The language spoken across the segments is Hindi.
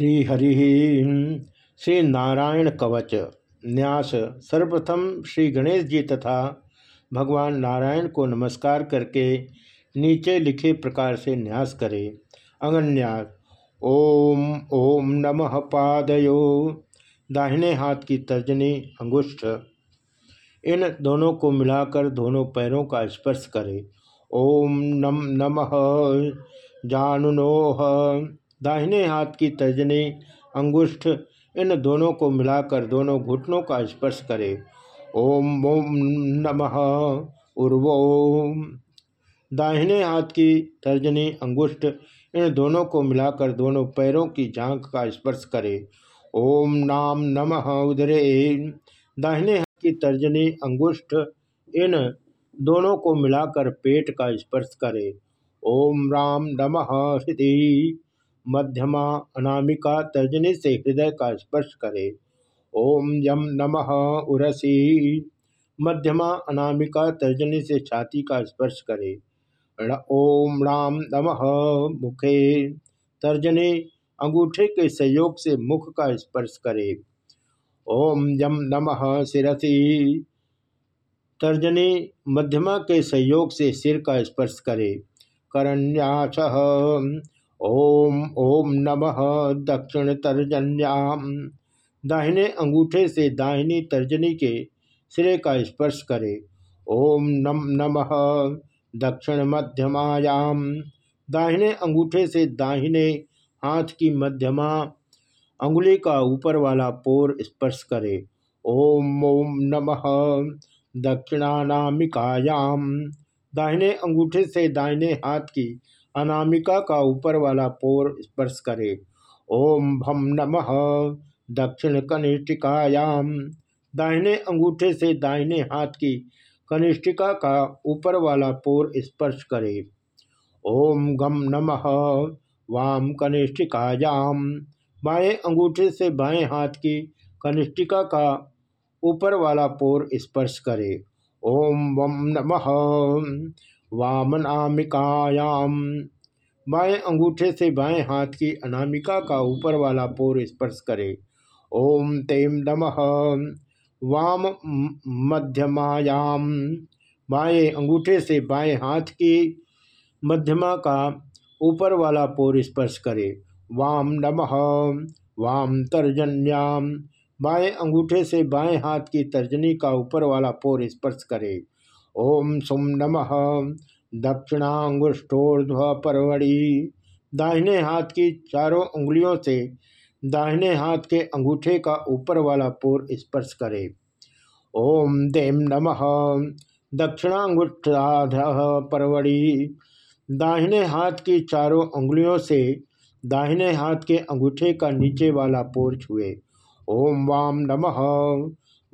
श्रीहरि श्री नारायण कवच, न्यास, सर्वप्रथम श्री गणेश जी तथा भगवान नारायण को नमस्कार करके नीचे लिखे प्रकार से न्यास करे। अंगन्यास ओम ओम नमः पादयो। दाहिने हाथ की तर्जनी अंगुष्ठ। इन दोनों को मिलाकर दोनों पैरों का स्पर्श करे। ओम नम नमः, जानुनोह। दाहिने हाथ की तर्जनी, अंगुष्ठ, इन दोनों को मिलाकर दोनों घुटनों का स्पर्श करे। ओम ओम नमः, उर्वो। दाहिने हाथ की तर्जनी, अंगुष्ठ, इन दोनों को मिलाकर दोनों पैरों की झाँक का स्पर्श करे। ओम नाम नमः उदरे। दाहिने हाथ की तर्जनी, अंगुष्ठ, इन दोनों को मिलाकर पेट का स्पर्श करे। ओम राम नमः हृदय मध्यमा अनामिका तर्जनी से हृदय का स्पर्श करे। ओम यम नमः उरसी। मध्यमा अनामिका तर्जनी से छाती का स्पर्श करे। ओम राम नमः मुखे। तर्जनी अंगूठे के सहयोग से मुख का स्पर्श करे। ओम यम नमः शिरसी। तर्जनी मध्यमा के सहयोग से सिर का स्पर्श करे। करण्यास ओम ओम नमः दक्षिण तर्जन्याम। दाहिने अंगूठे से दाहिनी तर्जनी के सिरे का स्पर्श करे। ओम नम नमः दक्षिण मध्यमायाम। दाहिने अंगूठे से दाहिने हाथ की मध्यमा अंगुली का ऊपर वाला पोर स्पर्श करे। ओम ओम नमः दक्षिणानामिकायाम। दाहिने अंगूठे से दाहिने हाथ की अनामिका का ऊपर वाला पोर स्पर्श करे। ओम भम नमः। दक्षिण कनिष्ठिकायाम दाहिने अंगूठे से दाहिने हाथ की कनिष्ठिका का ऊपर वाला पोर स्पर्श करे। ओम गम नमः। वाम कनिष्ठिकायाम बाएँ अंगूठे से बाएँ हाथ की कनिष्ठिका का ऊपर वाला पोर स्पर्श करे। ओम वम नमः। वामनामिकायाम बाएँ अंगूठे से बाएँ हाथ की अनामिका का ऊपर वाला पोर स्पर्श करे। ओम तेम नमः। वाम मध्यमायाम बाएँ अंगूठे से बाएँ हाथ की मध्यमा का ऊपर वाला पोर स्पर्श करे। वाम नमः। वाम तर्जन्याम बाएँ अंगूठे से बाएँ हाथ की तर्जनी का ऊपर वाला पोर स्पर्श करे। ओम सुम नमः। दक्षिणांगुष्ठोर्धपरवड़ी दाहिने हाथ की चारों उंगलियों से दाहिने हाथ के अंगूठे का ऊपर वाला पोर स्पर्श करे। ओम देम नमः। दक्षिणांगुष्ठाध परवड़ी दाहिने हाथ की चारों उंगलियों से दाहिने हाथ के अंगूठे का नीचे वाला पोर छुए। ओम वाम नमः।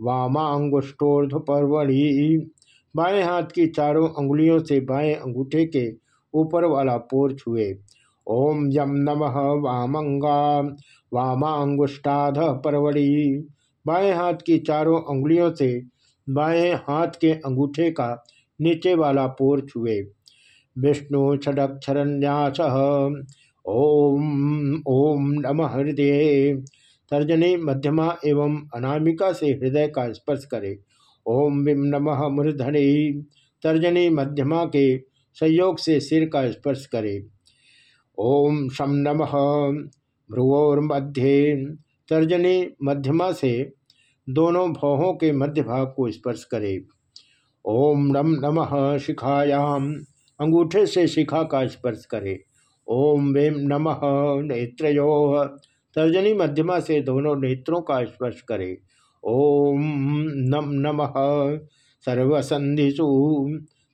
वामांगुष्ठोर्ध परवड़ी बाएँ हाथ की चारों अंगुलियों से बाएँ अंगूठे के ऊपर वाला पोर छुए। ओम यम नमः वामंगा, वामांगुष्टाध परवड़ी बाएँ हाथ की चारों अंगुलियों से बाएँ हाथ के अंगूठे का नीचे वाला पोर छुए। विष्णु षडक्षरन्यास, ओम ओम नमः हृदय। तर्जनी मध्यमा एवं अनामिका से हृदय का स्पर्श करे। ओम विम नमः मूर्धनि तर्जनी मध्यमा के संयोग से सिर का स्पर्श करे। ओम शम नमः भ्रुवोर्मध्ये तर्जनी मध्यमा से दोनों भौहों के मध्य भाग को स्पर्श करे। ओम नम नमः शिखायाम अंगूठे से शिखा का स्पर्श करे। ओम वेम नमः नेत्रो तर्जनी मध्यमा से दोनों नेत्रों का स्पर्श करे। ओम नम नमः। सर्वसंधिषु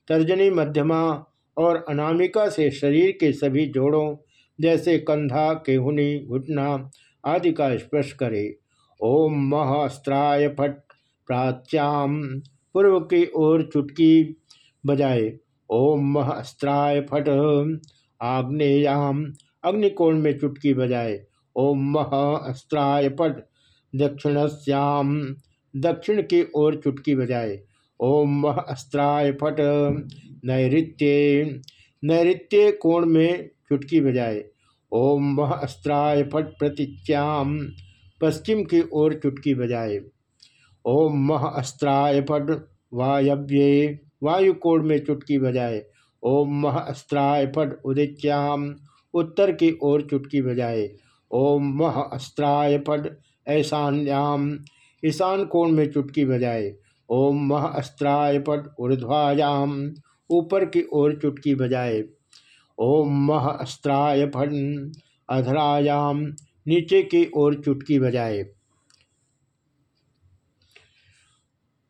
तर्जनी मध्यमा और अनामिका से शरीर के सभी जोड़ों, जैसे कंधा, केहुनी, घुटना आदि का स्पर्श करे। ओम महास्त्राय फट प्राच्याम। पूर्व की ओर चुटकी बजाए। ओम महास्त्राय फट आग्नेयाम। अग्निकोण में चुटकी बजाए। ओम महास्त्राय पट दक्षिणस्याम दक्षिण की ओर चुटकी बजाए। ओम वह अस्त्राय फट नैत्य नैत्य कोण में चुटकी बजाए। ओम वह अस्त्राय फट प्रतीच्याम पश्चिम की ओर चुटकी बजाए। ओम मह अस्त्राय फट, वायव्ये, वायुकोण में चुटकी बजाए। ओम मह अस्त्राय फट उदित्याम उत्तर की ओर चुटकी बजाए। ओम मह अस्त्राय फट ऐसान्याम ईशान कोण में चुटकी बजाए? ओम मह अस्त्राय पट ऊर्ध्वायाम। ऊपर की ओर चुटकी बजाए। ओम मह अस्त्राय फट अधरायाम। नीचे की ओर चुटकी बजाए।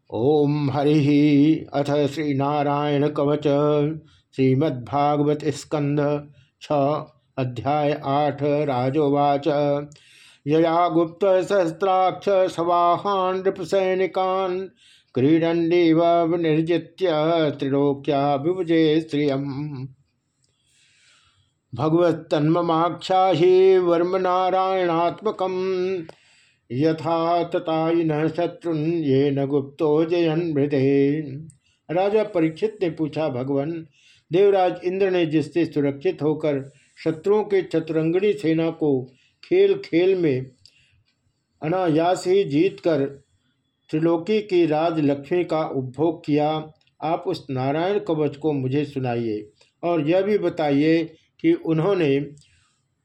ओम हरि अथ श्री नारायण कवच। श्रीमद्भागवत स्कंद। छ अध्याय आठ राजोवाच। यया गुप्त सहस्राक्ष सवाहान नृपसैनिकान क्रीडंडीव निर्जित्य त्रिलोक्या विभुजे स्त्रियम भगवत्तन्ममाख्या ही वर्म नारायणात्मक यथा तताइन शत्रुन ये न गुप्तो जयन मृदे। राजा परीक्षित ने पूछा, भगवान, देवराज इंद्र ने जिससे सुरक्षित होकर शत्रुओं के चतुरंगणी सेना को खेल खेल में अनायास ही जीतकर त्रिलोकी की राज लक्ष्मी का उपभोग किया। आप उस नारायण कवच को मुझे सुनाइए और यह भी बताइए कि उन्होंने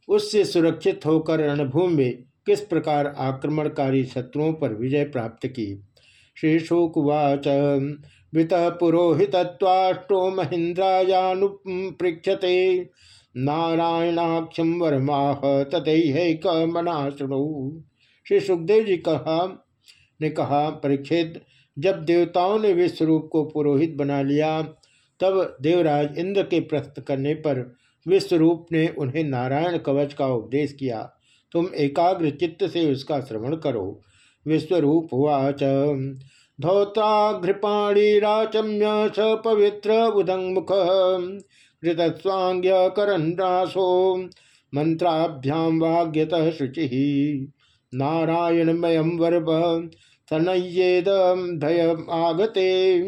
उससे सुरक्षित होकर रणभूमि में किस प्रकार आक्रमणकारी शत्रुओं पर विजय प्राप्त की। श्री शुकवाच वित पुरोहितवाष्टो महेन्द्रायानुपृक्षते नारायणाक्षम वर्माह तथैक मना शुणु। श्री सुखदेव जी कहा, ने कहा परीक्षित जब देवताओं ने विश्वरूप को पुरोहित बना लिया, तब देवराज इंद्र के प्रस्त करने पर विश्वरूप ने उन्हें नारायण कवच का उपदेश किया। तुम एकाग्र चित्त से उसका श्रवण करो। विश्वरूप वाच धौताघ्रिपाणीराचम्य स पवित्र उदंगमुख। घृतस्वांग्य करन्रासो मंत्राभ्याम वाग्यत शुचि। नारायणमयम वर्भ तनयेद भय आगते।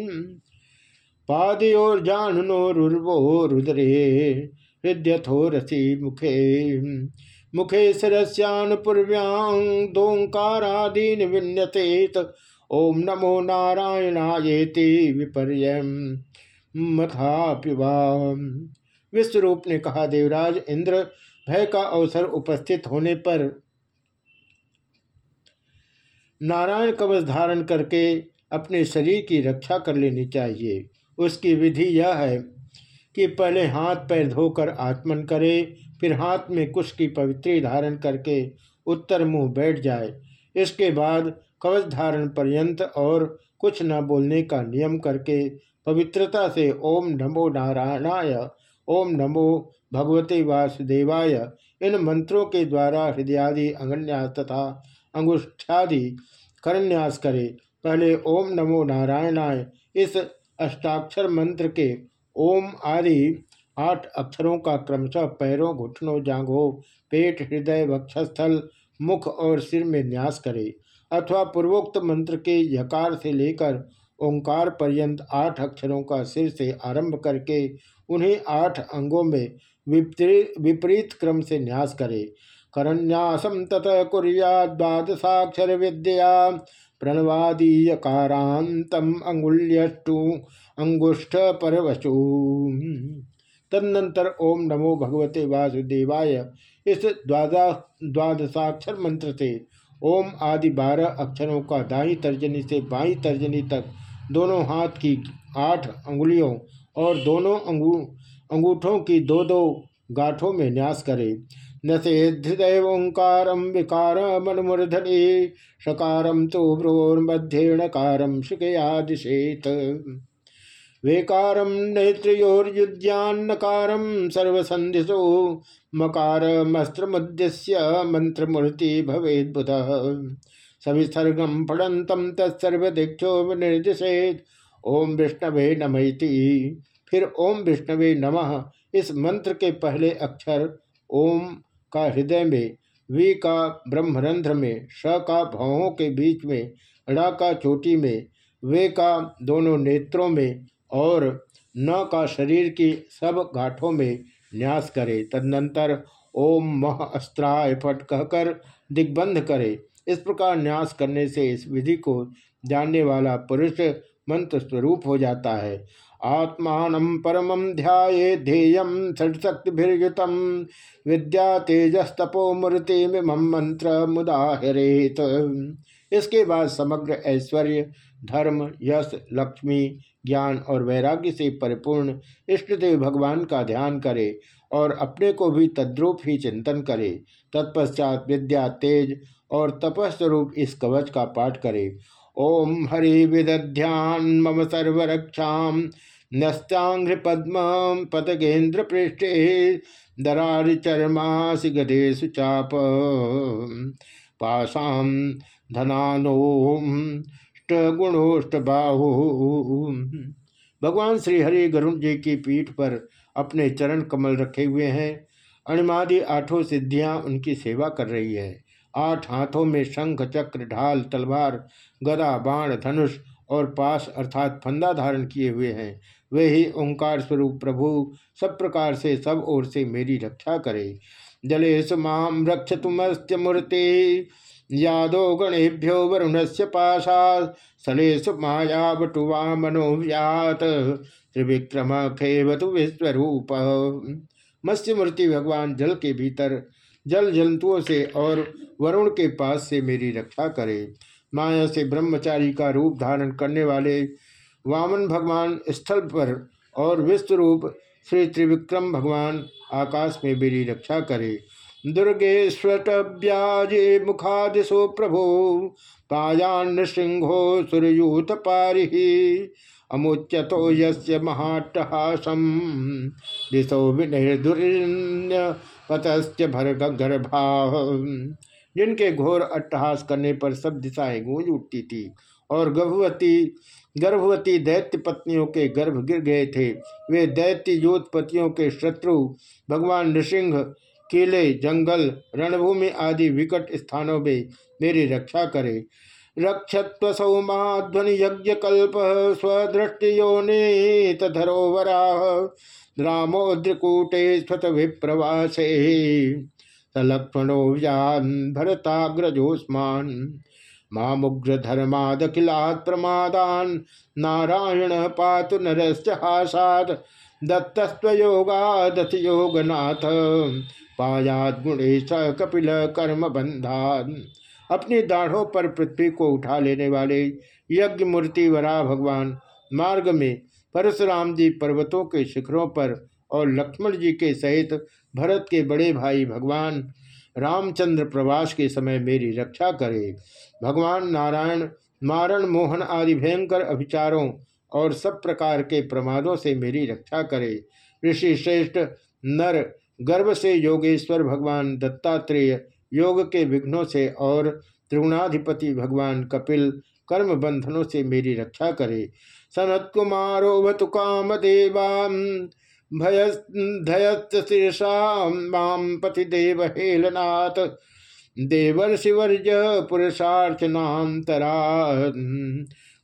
पादयोर्जानुनोरुर्वो रुद्रे हृदयथो रसी मुखे। मुखे शिस्यानुपूर्व्यां दोंकारादीन विन्यसेत ओम नमो नारायणायेति विपर्य मथापिवा विश्वरूप ने कहा, देवराज, इंद्र, भय का अवसर उपस्थित होने पर नारायण कवच धारण करके अपने शरीर की रक्षा कर लेनी चाहिए। उसकी विधि यह है कि पहले हाथ पैर धोकर आत्मन करे, फिर हाथ में कुश की पवित्री धारण करके उत्तर मुँह बैठ जाए। इसके बाद कवच धारण पर्यंत और कुछ न बोलने का नियम करके पवित्रता से ओम नमो नारायणाय, ओम नमो भगवते वासुदेवाय। इन मंत्रों के द्वारा हृदयादि अंगन्यास तथा अंगुष्ठादि करन्यास करे। पहले ओम नमो नारायणाय। इस अष्टाक्षर मंत्र के ओम आदि आठ अक्षरों का क्रमशः पैरों, घुटनों, जांघों, पेट, हृदय, वक्षस्थल, मुख और सिर में न्यास करे। अथवा पूर्वोक्त मंत्र के यकार से लेकर ओंकार पर्यंत आठ अक्षरों का सिर से आरंभ करके उन्हें आठ अंगों में विपरीत क्रम से न्यास करे। करन्यासम ततः कुरियाद्वादशाक्षर विद्या प्रणवादीयकारांतम अंगुल्यष्टु अंगुष्ठ परवशु। तदनंतर ओम नमो भगवते वासुदेवाय। इस द्वादा, द्वादशाक्षर मंत्र से ओम आदि बारह अक्षरों का दाई तर्जनी से बाई तर्जनी तक दोनों हाथ की आठ अंगुलियों और दोनों अंगू, अंगूठों की दो दो गाठों में न्यास करे। न से हृदय ओंकार विकार मनमूर्धनि सकारम तो भ्रोर्मध्येणकारम शुकयादिशेत। वेकारम नेत्रोर्युद्यान्नकारम सर्वसंधिशो मकार मस्त्रमुद्देश्य मंत्रमूर्ति भवेद सविसर्गम पढ़ंतम तत्सर्वदीक्षो निर्दिशेत ओम विष्णवे नमयति फिर ओम विष्णवे नमः। इस मंत्र के पहले अक्षर ओम का हृदय में, वी का ब्रह्मरंध्र में, श का भावों के बीच में ड़ा का चोटी में, वे का दोनों नेत्रों में और न का शरीर की सब गाठों में न्यास करे। तदनंतर ओम मह अस्त्राय फट कहकर दिग्बंध करे। इस प्रकार न्यास करने से इस विधि को जानने वाला पुरुष मंत्र स्वरूप हो जाता है। आत्मान परम ध्याये ध्येयम षटशक्तिभिर्युत विद्या तेजस्तपो मूर्ति मंत्र मुदाहरेत। इसके बाद समग्र ऐश्वर्य, धर्म, यश, लक्ष्मी ज्ञान और वैराग्य से परिपूर्ण इष्टदेव भगवान का ध्यान करे और अपने को भी तद्रूप ही चिंतन करे। तत्पश्चात विद्या तेज और तपस्वरूप इस कवच का पाठ करे। ओम हरि विदध्यान, मम सर्वरक्षा न्यस्तांघ्र पद्म पतगेन्द्र पृष्ठे, दरार चरमासी गधेशु चाप। पाशाम धनानोष्ट गुणोष्ट बाहु। भगवान श्री हरि गरुण जी की पीठ पर अपने चरण कमल रखे हुए हैं। अणिमादि आठों सिद्धियाँ उनकी सेवा कर रही है। आठ हाथों में शंख, चक्र, ढाल, तलवार, गदा, बाण, धनुष और पास अर्थात फंदा धारण किए हुए हैं। वे ही ओंकार स्वरूप प्रभु, सब प्रकार से सब ओर से मेरी रक्षा करे। जलेश माम रक्ष तुमस्त्य मूर्ति यादो गणेभ्यो वरुण से पाशा सलेश माया बटुवा मनोव्यात त्रिविक्रम खेवतु विश्वरूप। मत्स्य मूर्ति भगवान जल के भीतर, जल जंतुओं से और वरुण के पास से मेरी रक्षा करे। माया से ब्रह्मचारी का रूप धारण करने वाले वामन भगवान स्थल पर और विश्वरूप श्री त्रिविक्रम भगवान आकाश में मेरी रक्षा करे। दुर्गे स्वटव्याजे मुखादिशो प्रभो। पायान्न सिंहो सुरयूत पारि। अमुच्यतो यस्य महाट्टहासम। दिशो विनिर्दुर्य पतस्य गर्भा जिनके घोर अट्टहास करने पर सब दिशाएँ गूंज उठती थी और गर्भवती गर्भवती दैत्य पत्नियों के गर्भ गिर गए थे। वे दैत्य योधपतियों के शत्रु, भगवान नृसिंह किले, जंगल, रणभूमि आदि विकट स्थानों में मेरी रक्षा करे। रक्षत्व सौमाध्वनि यज्ञ कल्प स्वदृष्टि स्वदृष्टियोनित धरोवरा रामोद्रकूटे स्वत विप्रवासे सलक्ष्मणो व्यान भरताग्रजोस्मान। मामुग्र धर्मादखिलात् प्रमादान नारायण पातु नरस्हासाद दत्तस्वयोगादथ योगनाथ पायाद गुणेश कपिल कर्म बंधान। अपनी दाढ़ों पर पृथ्वी को उठा लेने वाले यज्ञ मूर्ति वरा भगवान मार्ग में परशुराम जी पर्वतों के शिखरों पर और लक्ष्मण जी के सहित भरत के बड़े भाई भगवान रामचंद्र प्रवास के समय मेरी रक्षा करे। भगवान नारायण, मारण, मोहन आदि भयंकर अभिचारों और सब प्रकार के प्रमादों से मेरी रक्षा करे। ऋषि श्रेष्ठ, नर गर्भ से योगेश्वर भगवान दत्तात्रेय, योग के विघ्नों से और त्रिगुणाधिपति भगवान कपिल कर्म बंधनों से मेरी रक्षा करे। सनत कुमारो भतु काम देवाम भयशीर्षा माम पति देव हेलनाथ, देवर देवर्षिवर्ज पुरुषार्चनातरा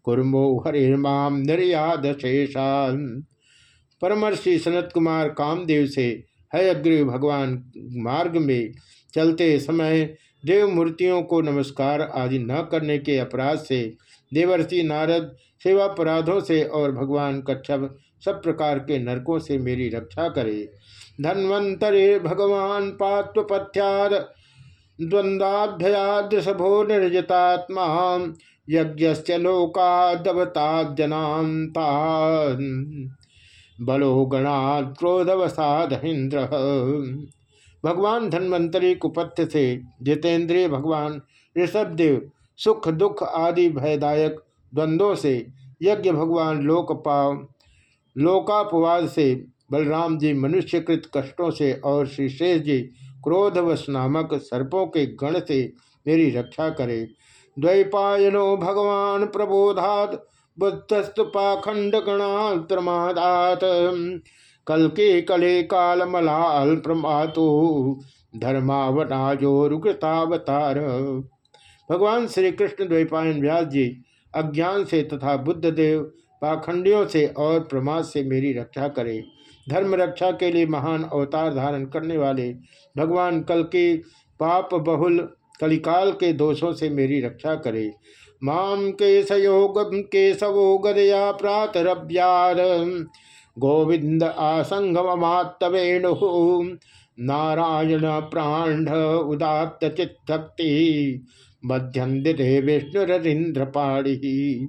कुर्मो हरिर्माम निर्याद शेषान परमर्षि सनत कुमार कामदेव से है अग्रिव भगवान मार्ग में। चलते समय देव मूर्तियों को नमस्कार आदि न करने के अपराध से देवर्षि नारद सेवापराधों से और भगवान कच्छप सब प्रकार के नरकों से मेरी रक्षा करे। धन्वंतरे भगवान पात्वपथ्याद द्वंद्वाभ्ययादृषभो निर्जतात्मा यज्ञ लोकादवताजनाता बलो गणाद क्रोधवसादहिंद्र भगवान धन्वंतरी कुपथ्य से जितेंद्रिय भगवान ऋषभदेव, सुख दुख आदि भयदायक द्वंद्वों से यज्ञ भगवान लोकपाव, लोकापवाद से बलराम जी मनुष्यकृत कष्टों से और श्री शेष जी क्रोधवश नामक सर्पों के गण से मेरी रक्षा करे। द्वैपायनो भगवान प्रबोधात। बुद्धस्तु पाखंड गणात्रमादात कल के कले काल मलाल प्रमातु धर्मावनाजो रुकृतावतार भगवान श्री कृष्ण द्वैपायन व्यास जी अज्ञान से तथा बुद्ध देव पाखंडियों से और प्रमाद से मेरी रक्षा करें। धर्म रक्षा के लिए महान अवतार धारण करने वाले भगवान कल के पाप बहुल कलिकाल के दोषों से मेरी रक्षा करे। माम केशयोग केशवो गदया प्रातरभ्यार गोविंद आसंगमात्तवेणु नारायण प्राण उदात्त चित्तक्ति। मध्यंदिते विष्णुररिंद्र पाड़ी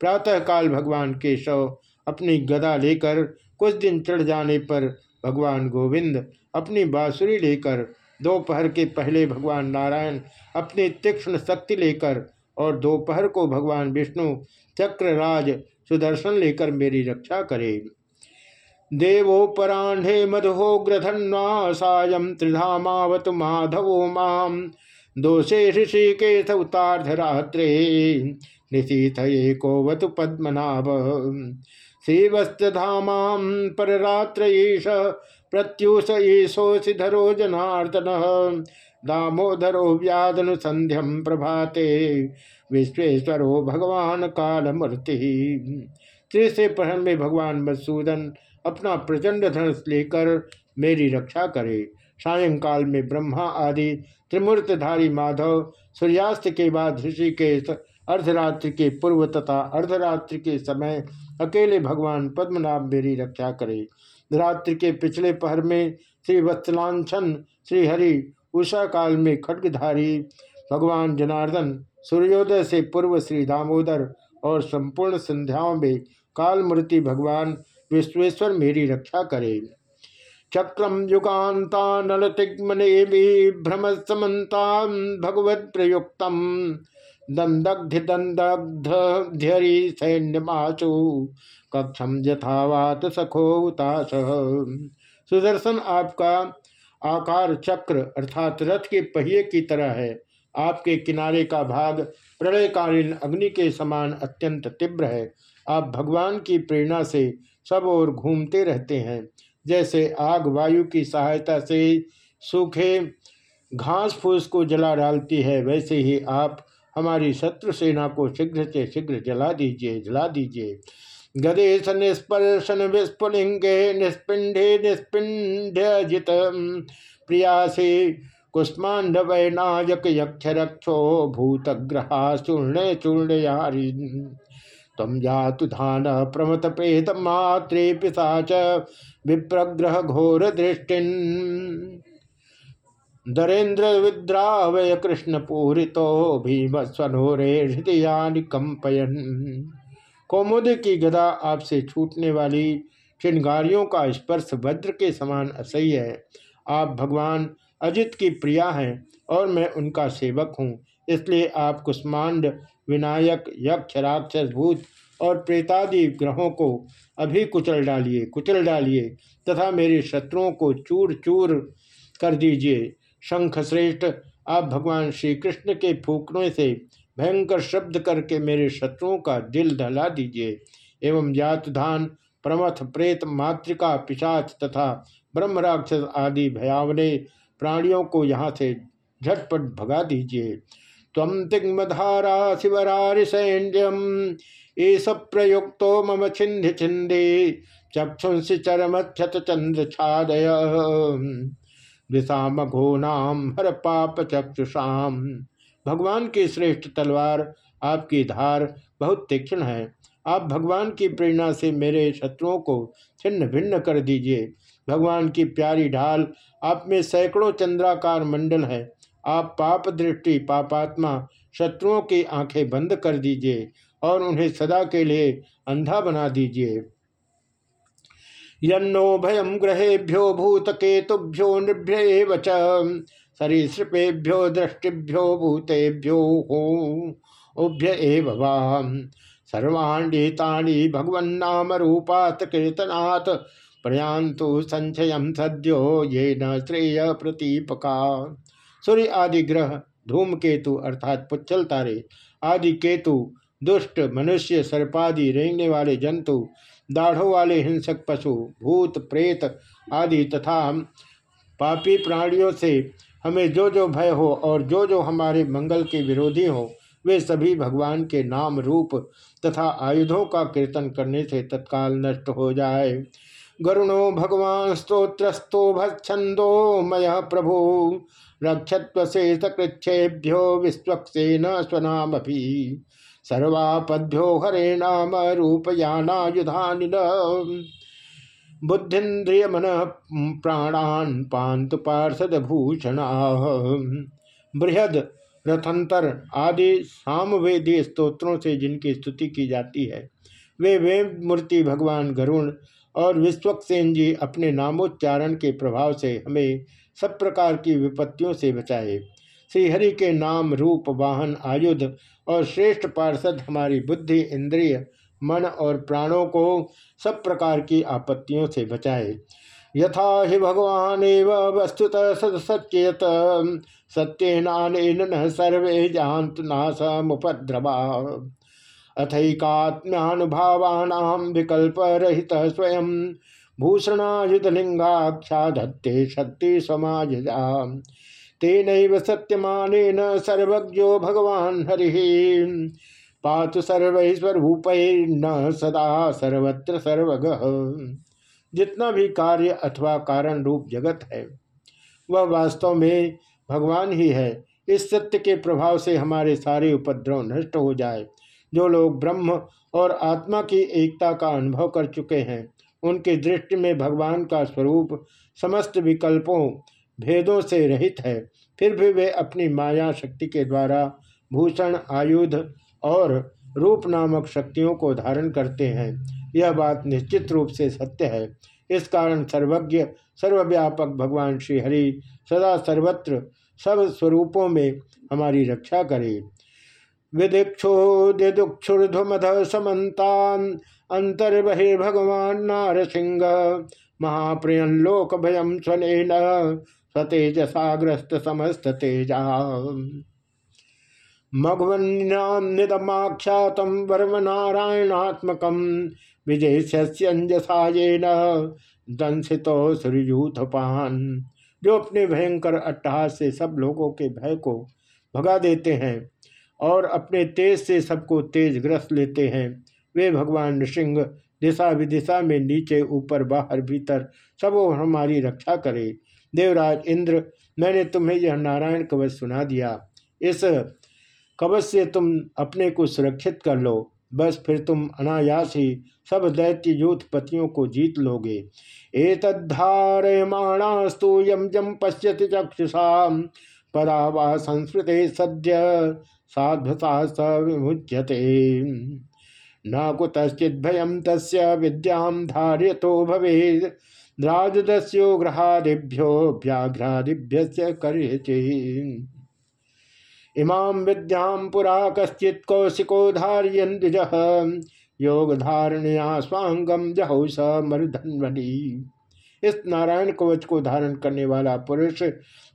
प्रातःकाल भगवान केशव अपनी गदा लेकर कुछ दिन चढ़ जाने पर भगवान गोविंद अपनी बांसुरी लेकर दोपहर के पहले भगवान नारायण अपनी तीक्ष्ण शक्ति लेकर और दोपहर को भगवान विष्णु चक्रराज सुदर्शन लेकर मेरी रक्षा करे। देवोपराह्णे मधुहो ग्रधन्वा सायं त्रिधामावत माधवो माम दोषे ऋषिकेश उतार्धरात्रे निशीथ एकोवतु पद्मनाभ। श्रीवस्त्रधामां पररात्र ईश प्रत्युष ईशोषिधरो जनार्दन। दामोदरो व्यादनुसंध्यम प्रभाते। विश्वेश्वरो भगवान कालमूर्ति। तीसरे पहर में भगवान मधुसूदन अपना प्रचंड धनुष लेकर मेरी रक्षा करे। सायंकाल में ब्रह्मा आदि त्रिमूर्तधारी माधव सूर्यास्त के बाद ऋषिकेश, अर्धरात्रि के पूर्व तथा अर्धरात्रि के समय अकेले भगवान पद्मनाभ मेरी रक्षा करे। रात्रि के पिछले पहर में श्री वत्सलांछन श्रीहरि उषा काल में खड्गधारी भगवान जनार्दन, सूर्योदय से पूर्व श्री दामोदर और संपूर्ण संध्याओं में कालमूर्ति भगवान विश्वेश्वर मेरी रक्षा करे। चक्रम युगान्ता नलतिग्मने भ्रम समन्ता भगवत प्रयुक्त। दंदग्ध दंदग्धरी सैन्यमाचु कक्षम यथावात सखो उतास। सुदर्शन आपका आकार चक्र अर्थात रथ के पहिए की तरह है। आपके किनारे का भाग प्रलयकालीन अग्नि के समान अत्यंत तीव्र है। आप भगवान की प्रेरणा से सब ओर घूमते रहते हैं। जैसे आग वायु की सहायता से सूखे घास फूस को जला डालती है, वैसे ही आप हमारी शत्रु सेना को शीघ्र से शीघ्र जला दीजिए जला दीजिए। गदेश निस्पर्शन विस्फुलिंगे निस्पिंडे निस्पिंड जित प्रियासी कुष्मांडवैनायक यक्ष रक्षो भूतग्रहा चूर्ण चूर्ण यारी तम जातु धान प्रमत पेत मात्रे पिशाच विप्रग्रह घोर दृष्टि दरेन्द्र विद्रावय कृष्ण पूरितो भीमस्वनोरे हृदयानि कंपयन कौमुद की गदा आपसे छूटने वाली चिनगारियों का स्पर्श वज्र के समान असह्य है। आप भगवान अजित की प्रिया हैं और मैं उनका सेवक हूँ। इसलिए आप कुष्मांड, विनायक, यक्ष, राक्षस, भूत और प्रेतादि ग्रहों को अभी कुचल डालिए कुचल डालिए तथा मेरे शत्रुओं को चूर चूर कर दीजिए। शंख श्रेष्ठ आप भगवान श्री कृष्ण के फूकने से भयंकर शब्द करके मेरे शत्रुओं का दिल दहला दीजिए, एवं जातधान, प्रमथ, प्रेत, मातृका, पिशाच तथा ब्रह्म राक्षस आदि भयावने प्राणियों को यहाँ से झटपट भगा दीजिए। तम तिग्मधारा शिवरारि सैन्यम एस प्रयुक्तो मम छिंद छिंदे चक्षुंसि चरम क्षत चंद्र छादय। दिशाम घोनाम हर पाप चक्षुषाम। भगवान की श्रेष्ठ तलवार आपकी धार बहुत तीक्ष्ण है। आप भगवान की प्रेरणा से मेरे शत्रुओं को छिन्न भिन्न कर दीजिए। भगवान की प्यारी ढाल आप में सैकड़ों चंद्राकार मंडल है। आप पाप दृष्टि, पापात्मा, शत्रुओं की आँखें बंद कर दीजिए और उन्हें सदा के लिए अंधा बना दीजिए। यन्नो भयम ग्रहेभ्यो भूतकेतुभ्यो नृभ्य सरीसृपेभ्यो दृष्टिभ्यो, भूतेभ्यो उभ्य एव सर्वाण्येतानि भगवन्नाम रूपात कीर्तनात् संचय सद्यो ये न श्रेय प्रतीपका। सूर्य आदि ग्रह धूमकेतु अर्थात पुच्छल तारे आदि केतु दुष्ट, मनुष्य, सर्पादि, रेंगने वाले जंतु, दाढ़ों वाले हिंसक पशु, भूत, प्रेत आदि तथा पापी प्राणियों से हमें जो जो भय हो और जो जो हमारे मंगल के विरोधी हो, वे सभी भगवान के नाम रूप तथा आयुधों का कीर्तन करने से तत्काल नष्ट हो जाए। गरुणो भगवान स्त्रोत्रस्तो भछंदो मय प्रभु। रक्षत्व से सकृच्छेभ्यो विश्वक्सेन स्वनाम सर्वापद्यो हरे नाम रूपयानायुधानिल। बुद्धिन्द्रिय मन प्राणान पांत पार्षद भूषण बृहद, रथंतर आदि सामवेदी स्तोत्रों से जिनकी स्तुति की जाती है, वे वे मूर्ति भगवान गरुण और विश्वक्सेन जी अपने नामोच्चारण के प्रभाव से हमें सब प्रकार की विपत्तियों से बचाए। श्रीहरि के नाम रूप, वाहन, आयुध और श्रेष्ठ पार्षद हमारी बुद्धि, इंद्रिय मन और प्राणों को सब प्रकार की आपत्तियों से बचाए। यथा हि भगवान वस्तुत सत्यत, सत्यनान न सर्वे जानत नाश मुपद्रवा अथकात्म्यानुभावानाम विकल्प रहित स्वयं भूषणायुधलिंगाख्या धत्ते शक्ति समाज तेन सत्यमान सर्वज्ञो भगवान हरि। पातु सर्वैश्वरूप न सदा सर्वत्र सर्वग। जितना भी कार्य अथवा कारण रूप जगत है, वह वास्तव में भगवान ही है। इस सत्य के प्रभाव से हमारे सारे उपद्रव नष्ट हो जाए, जो लोग ब्रह्म और आत्मा की एकता का अनुभव कर चुके हैं, उनकी दृष्टि में भगवान का स्वरूप समस्त विकल्पों, भेदों से रहित है, फिर भी वे अपनी माया शक्ति के द्वारा भूषण, आयुध और रूप नामक शक्तियों को धारण करते हैं। यह बात निश्चित रूप से सत्य है। इस कारण सर्वज्ञ, सर्वव्यापक भगवान श्री हरि सदा सर्वत्र, सब स्वरूपों में हमारी रक्षा करे। विदिक्षो दिदुक्षुर्धुमध समन्तान नार सिंह महाप्रियन लोक भयम स्वनेन स्वतेजसाग्रस्त समस्त तेजा मघवन्याम निदमाख्यातम वर्मनारायणात्मक विजयस्यंजसायेन दंसितो सूर्यूथपान जो अपने भयंकर अट्टहास से सब लोगों के भय को भगा देते हैं और अपने तेज से सबको तेज ग्रस्त लेते हैं। वे भगवान नृसिंह दिशा विदिशा में नीचे, ऊपर, बाहर, भीतर सब हमारी रक्षा करे। देवराज इंद्र, मैंने तुम्हें यह नारायण कवच सुना दिया। इस कवच से तुम अपने को सुरक्षित कर लो। बस फिर तुम अनायास ही सब दैत्य यूथ पतियों को जीत लोगे। एतद्धारयमाणास्तु यम जम पश्यति चक्षुषा पदा वा संस्कृते सद्य साध्वता स विमुच्यते। न कुतश्चित भयम तस्य विद्याम धार्यतो भवे राजदस्यो ग्रहादिभ्यो व्याघ्रादिभ्य कर्यचे इमाम विद्याम पुरा कश्चित कौशिको द्विज योग धारणया स्वांगम जहौ स मरुधन्वनी। इस नारायण कवच को धारण करने वाला पुरुष,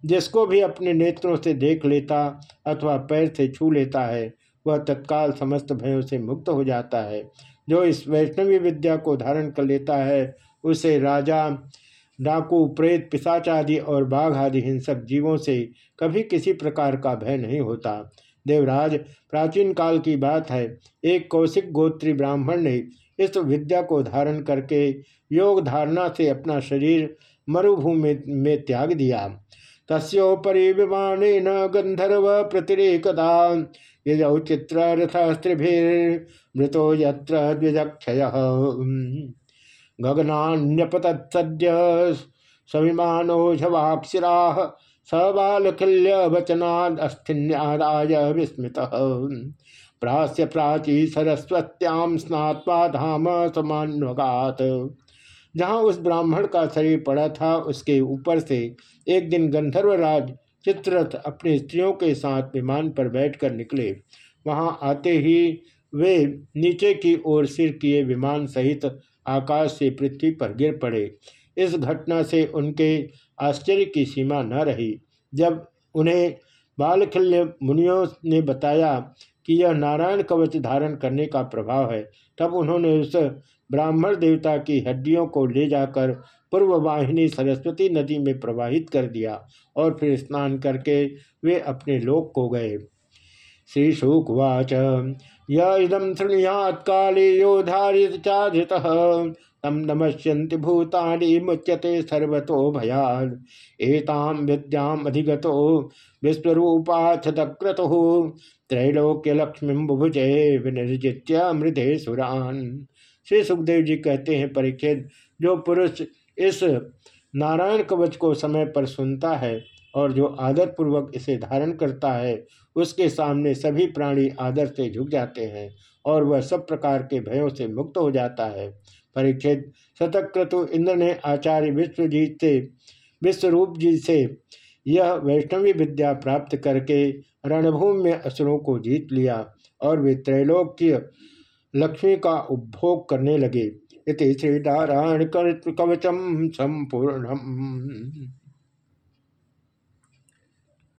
जिसको भी अपने नेत्रों से देख लेता अथवा पैर से छू लेता है, वह तत्काल समस्त भयों से मुक्त हो जाता है। जो इस वैष्णवी विद्या को धारण कर लेता है, उसे राजा डाकू, प्रेत पिशाच आदि और बाघ आदि हिंसक जीवों से कभी किसी प्रकार का भय नहीं होता। देवराज, प्राचीन काल की बात है। एक कौशिक गोत्री ब्राह्मण ने इस विद्या को धारण करके योग धारणा से अपना शरीर मरुभूमि में त्याग दिया। तस्ोपरि विमान न गंधर्व प्रतिरेकदा यजौ चित्र रथस्त्रिभिर्मृतो यत्र द्विजक्षय। गगनान्यपतत्सद्य सविमानोझवाक्षिरा स बालखिल्य वचनादस्थिन्यादाय विस्मृत। प्रास्य प्राची सरस्वत्याम स्नात्वा धाम समान्वगात। जहाँ उस ब्राह्मण का शरीर पड़ा था, उसके ऊपर से एक दिन गंधर्वराज चित्ररथ अपने स्त्रियों के साथ विमान पर बैठकर निकले। वहाँ आते ही वे नीचे की ओर सिर किए विमान सहित आकाश से पृथ्वी पर गिर पड़े। इस घटना से उनके आश्चर्य की सीमा न रही। जब उन्हें बालखल्य मुनियों ने बताया कि यह नारायण कवच धारण करने का प्रभाव है, तब उन्होंने उस ब्राह्मण देवता की हड्डियों को ले जाकर पूर्व वाहिनी सरस्वती नदी में प्रवाहित कर दिया और फिर स्नान करके वे अपने लोक को गए। श्री शुकवाच यदम शृणुयात काले यो धारित चाधित तम नमस्यन्ति भूतानि, मुच्यते सर्वतो भयाद एताम विद्याम अधिगतो विश्वरूपा छतक्रतु त्रैलोक्य लक्ष्मी बुभुजे विनिर्जित्य मृदे सुरान श्री सुखदेव जी कहते हैं, परीक्षित, जो पुरुष इस नारायण कवच को समय पर सुनता है और जो आदर पूर्वक इसे धारण करता है, उसके सामने सभी प्राणी आदर से झुक जाते हैं और वह सब प्रकार के भयों से मुक्त हो जाता है। परीक्षित शतक्रतु इंद्र ने आचार्य विश्वजीत से, विश्वरूप जी से यह वैष्णवी विद्या प्राप्त करके रणभूमि में असुरों को जीत लिया और वे त्रैलोक्य लक्ष्मी का उपभोग करने लगे। इति श्री नारायण कवचम संपूर्ण